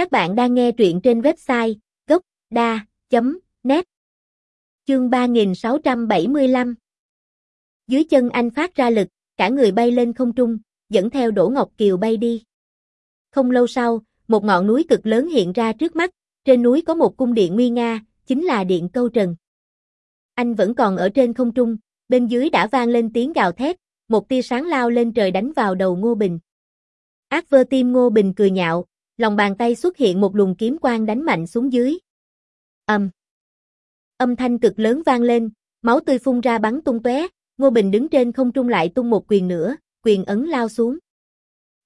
Các bạn đang nghe truyện trên website gốc.da.net Chương 3675 Dưới chân anh phát ra lực, cả người bay lên không trung, dẫn theo Đỗ Ngọc Kiều bay đi. Không lâu sau, một ngọn núi cực lớn hiện ra trước mắt, trên núi có một cung điện nguy nga, chính là điện câu trần. Anh vẫn còn ở trên không trung, bên dưới đã vang lên tiếng gào thét, một tia sáng lao lên trời đánh vào đầu Ngô Bình. Ác vơ tim Ngô Bình cười nhạo, lòng bàn tay xuất hiện một luồng kiếm quang đánh mạnh xuống dưới. Âm. Âm thanh cực lớn vang lên, máu tươi phun ra bắn tung tóe, Ngô Bình đứng trên không trung lại tung một quyền nữa, quyền ấn lao xuống.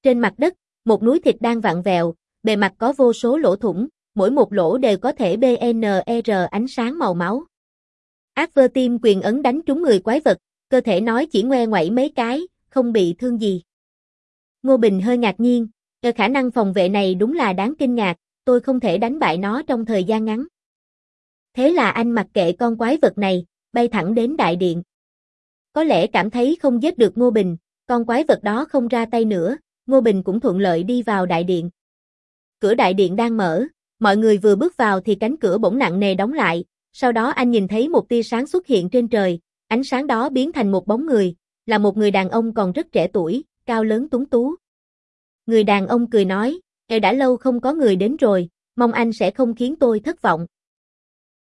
Trên mặt đất, một núi thịt đang vặn vẹo, bề mặt có vô số lỗ thủng, mỗi một lỗ đều có thể bner ánh sáng màu máu. Ác vơ tim quyền ấn đánh trúng người quái vật, cơ thể nói chỉ ngoe ngoẩy mấy cái, không bị thương gì. Ngô Bình hơi ngạc nhiên, khả năng phòng vệ này đúng là đáng kinh ngạc, tôi không thể đánh bại nó trong thời gian ngắn. Thế là anh mặc kệ con quái vật này, bay thẳng đến đại điện. Có lẽ cảm thấy không giết được Ngô Bình, con quái vật đó không ra tay nữa, Ngô Bình cũng thuận lợi đi vào đại điện. Cửa đại điện đang mở, mọi người vừa bước vào thì cánh cửa bỗng nặng nề đóng lại, sau đó anh nhìn thấy một tia sáng xuất hiện trên trời, ánh sáng đó biến thành một bóng người, là một người đàn ông còn rất trẻ tuổi, cao lớn túng tú. Người đàn ông cười nói, e đã lâu không có người đến rồi, mong anh sẽ không khiến tôi thất vọng.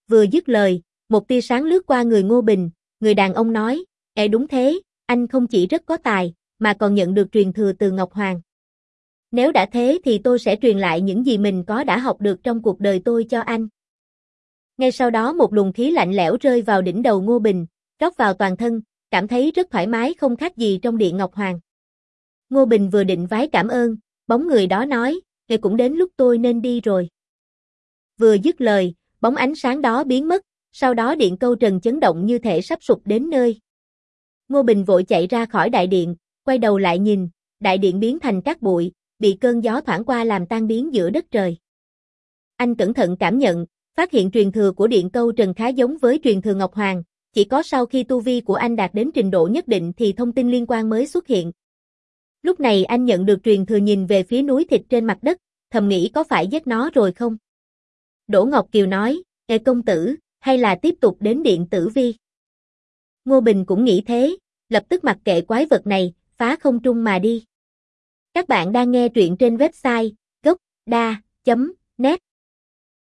Vừa dứt lời, một tia sáng lướt qua người Ngô Bình, người đàn ông nói, e đúng thế, anh không chỉ rất có tài, mà còn nhận được truyền thừa từ Ngọc Hoàng. Nếu đã thế thì tôi sẽ truyền lại những gì mình có đã học được trong cuộc đời tôi cho anh. Ngay sau đó một luồng khí lạnh lẽo rơi vào đỉnh đầu Ngô Bình, rót vào toàn thân, cảm thấy rất thoải mái không khác gì trong điện Ngọc Hoàng. Ngô Bình vừa định vái cảm ơn, bóng người đó nói, ngày cũng đến lúc tôi nên đi rồi. Vừa dứt lời, bóng ánh sáng đó biến mất, sau đó điện câu trần chấn động như thể sắp sụp đến nơi. Ngô Bình vội chạy ra khỏi đại điện, quay đầu lại nhìn, đại điện biến thành cát bụi, bị cơn gió thoảng qua làm tan biến giữa đất trời. Anh cẩn thận cảm nhận, phát hiện truyền thừa của điện câu trần khá giống với truyền thừa Ngọc Hoàng, chỉ có sau khi tu vi của anh đạt đến trình độ nhất định thì thông tin liên quan mới xuất hiện. Lúc này anh nhận được truyền thừa nhìn về phía núi thịt trên mặt đất, thầm nghĩ có phải giết nó rồi không? Đỗ Ngọc Kiều nói, Ê công tử, hay là tiếp tục đến điện tử vi? Ngô Bình cũng nghĩ thế, lập tức mặc kệ quái vật này, phá không trung mà đi. Các bạn đang nghe truyện trên website gocda.net